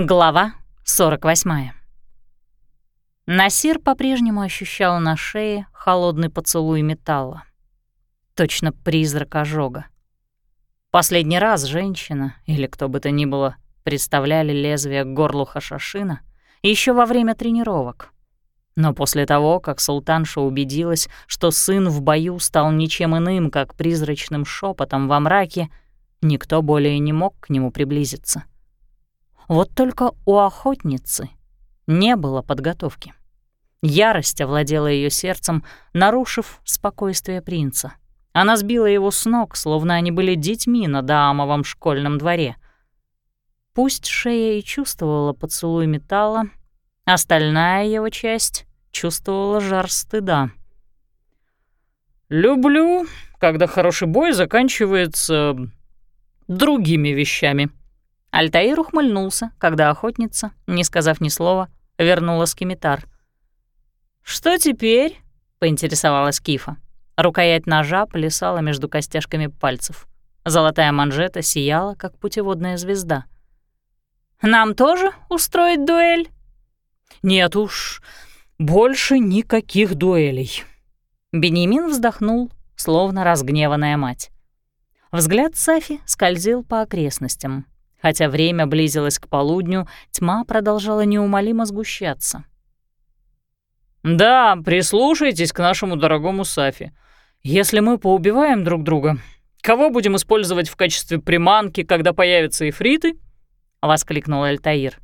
Глава 48. Насир по-прежнему ощущал на шее холодный поцелуй металла. Точно призрак ожога. Последний раз женщина, или кто бы то ни было, представляли лезвие к горлу Хашашина еще во время тренировок. Но после того, как султанша убедилась, что сын в бою стал ничем иным, как призрачным шепотом во мраке, никто более не мог к нему приблизиться — вот только у охотницы не было подготовки. Ярость овладела ее сердцем, нарушив спокойствие принца. Она сбила его с ног, словно они были детьми на Даамовом школьном дворе. Пусть шея и чувствовала поцелуй металла, остальная его часть чувствовала жар стыда. «Люблю, когда хороший бой заканчивается другими вещами», Альтаир ухмыльнулся, когда охотница, не сказав ни слова, вернула скимитар. «Что теперь?» — поинтересовалась Кифа. Рукоять ножа плясала между костяшками пальцев. Золотая манжета сияла, как путеводная звезда. «Нам тоже устроить дуэль?» «Нет уж, больше никаких дуэлей». Бенемин вздохнул, словно разгневанная мать. Взгляд Сафи скользил по окрестностям — Хотя время близилось к полудню, тьма продолжала неумолимо сгущаться. «Да, прислушайтесь к нашему дорогому Сафи. Если мы поубиваем друг друга, кого будем использовать в качестве приманки, когда появятся эфриты?» — воскликнул Альтаир.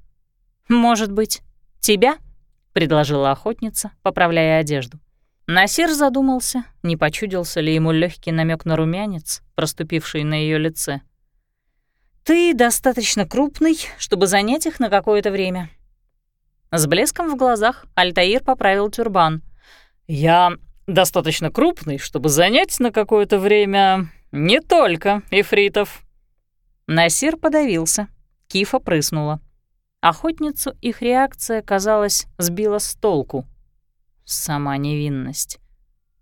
«Может быть, тебя?» — предложила охотница, поправляя одежду. Насир задумался, не почудился ли ему легкий намек на румянец, проступивший на ее лице. — «Ты достаточно крупный, чтобы занять их на какое-то время». С блеском в глазах Альтаир поправил тюрбан. «Я достаточно крупный, чтобы занять на какое-то время не только эфритов». Насир подавился. Кифа прыснула. Охотницу их реакция, казалось, сбила с толку. Сама невинность.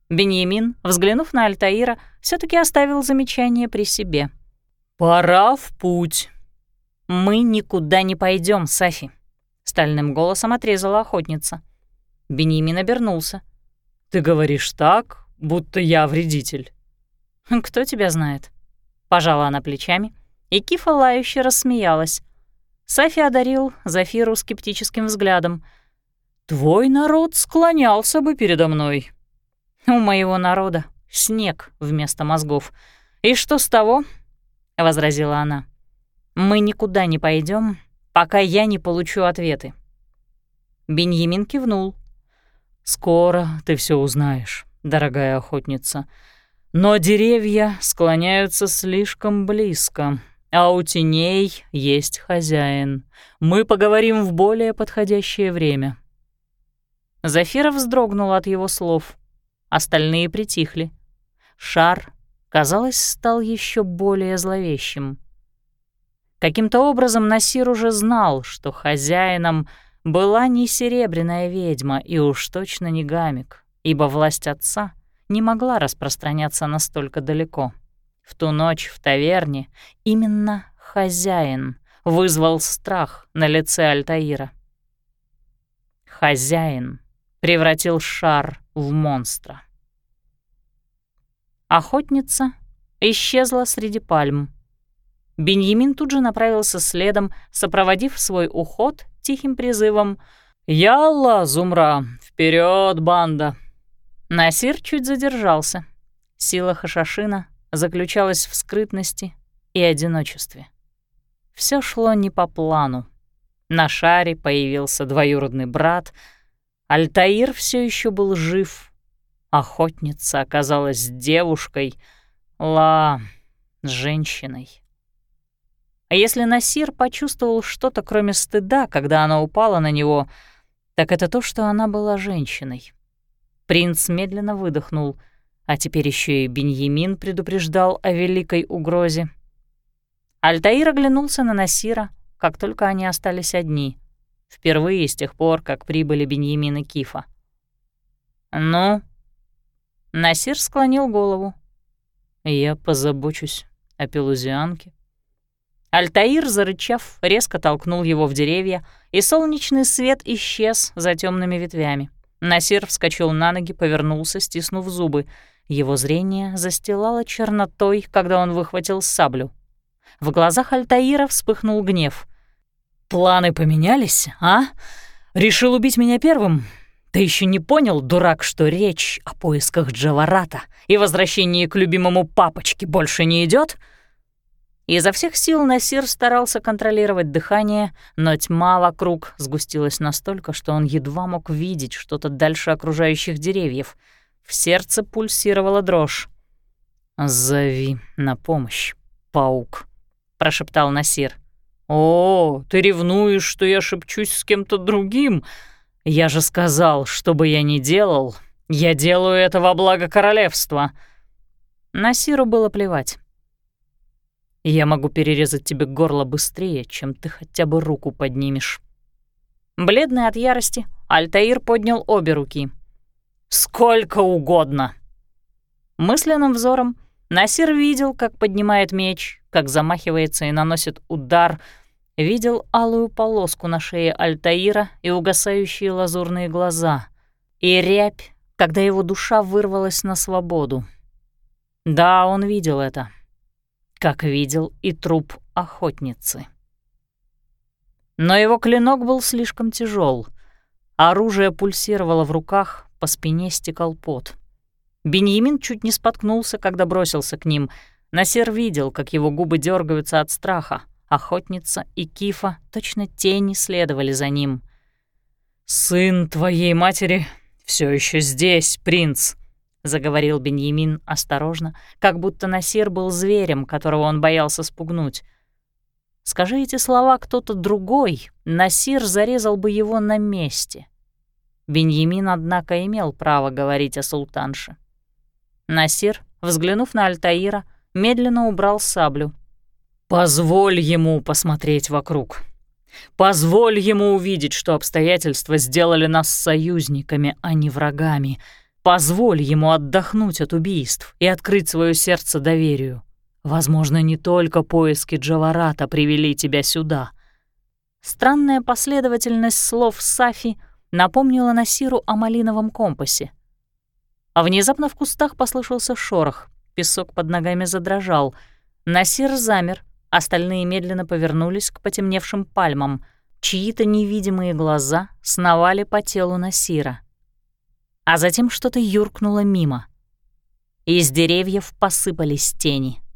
Беньямин, взглянув на Альтаира, все таки оставил замечание при себе — «Пора в путь». «Мы никуда не пойдем, Сафи», — стальным голосом отрезала охотница. Бенемин обернулся. «Ты говоришь так, будто я вредитель». «Кто тебя знает?» Пожала она плечами, и Кифа лающе рассмеялась. Сафи одарил Зафиру скептическим взглядом. «Твой народ склонялся бы передо мной». «У моего народа снег вместо мозгов. И что с того, — возразила она. «Мы никуда не пойдем, пока я не получу ответы». Беньямин кивнул. «Скоро ты все узнаешь, дорогая охотница. Но деревья склоняются слишком близко, а у теней есть хозяин. Мы поговорим в более подходящее время». Зафира вздрогнула от его слов. Остальные притихли. Шар казалось, стал еще более зловещим. Каким-то образом Насир уже знал, что хозяином была не серебряная ведьма и уж точно не гамик, ибо власть отца не могла распространяться настолько далеко. В ту ночь в таверне именно хозяин вызвал страх на лице Альтаира. Хозяин превратил шар в монстра. Охотница исчезла среди пальм. Беньямин тут же направился следом, сопроводив свой уход тихим призывом «Ялла, Зумра, вперед, банда!». Насир чуть задержался. Сила Хашашина заключалась в скрытности и одиночестве. Все шло не по плану. На шаре появился двоюродный брат. Альтаир все еще был жив — Охотница оказалась девушкой, Ла — женщиной. А если Насир почувствовал что-то, кроме стыда, когда она упала на него, так это то, что она была женщиной. Принц медленно выдохнул, а теперь еще и Беньямин предупреждал о великой угрозе. Альтаир оглянулся на Насира, как только они остались одни, впервые с тех пор, как прибыли Беньямин и Кифа. «Ну?» Насир склонил голову. «Я позабочусь о пелузианке». Альтаир, зарычав, резко толкнул его в деревья, и солнечный свет исчез за темными ветвями. Насир вскочил на ноги, повернулся, стиснув зубы. Его зрение застилало чернотой, когда он выхватил саблю. В глазах Альтаира вспыхнул гнев. «Планы поменялись, а? Решил убить меня первым? Ты еще не понял, дурак, что речь о поисках Джаварата и возвращении к любимому папочке больше не идет? Изо всех сил Насир старался контролировать дыхание, но тьма вокруг сгустилась настолько, что он едва мог видеть что-то дальше окружающих деревьев. В сердце пульсировала дрожь. «Зови на помощь, паук», — прошептал Насир. «О, ты ревнуешь, что я шепчусь с кем-то другим? Я же сказал, что бы я ни делал, я делаю это во благо королевства». Насиру было плевать. Я могу перерезать тебе горло быстрее, чем ты хотя бы руку поднимешь». Бледный от ярости, Альтаир поднял обе руки. «Сколько угодно!» Мысленным взором Насир видел, как поднимает меч, как замахивается и наносит удар, видел алую полоску на шее Альтаира и угасающие лазурные глаза, и рябь, когда его душа вырвалась на свободу. Да, он видел это — как видел и труп охотницы. Но его клинок был слишком тяжел. Оружие пульсировало в руках, по спине стекал пот. Беньямин чуть не споткнулся, когда бросился к ним. Насер видел, как его губы дергаются от страха. Охотница и Кифа, точно тени, следовали за ним. «Сын твоей матери все еще здесь, принц», — заговорил Беньямин осторожно, как будто Насир был зверем, которого он боялся спугнуть. Скажи эти слова кто-то другой, Насир зарезал бы его на месте. Беньямин, однако, имел право говорить о султанше. Насир, взглянув на Альтаира, медленно убрал саблю. «Позволь ему посмотреть вокруг. Позволь ему увидеть, что обстоятельства сделали нас союзниками, а не врагами», Позволь ему отдохнуть от убийств и открыть свое сердце доверию. Возможно, не только поиски Джаварата привели тебя сюда. Странная последовательность слов Сафи напомнила Насиру о малиновом компасе. А внезапно в кустах послышался шорох, песок под ногами задрожал. Насир замер, остальные медленно повернулись к потемневшим пальмам. Чьи-то невидимые глаза сновали по телу Насира а затем что-то юркнуло мимо. Из деревьев посыпались тени —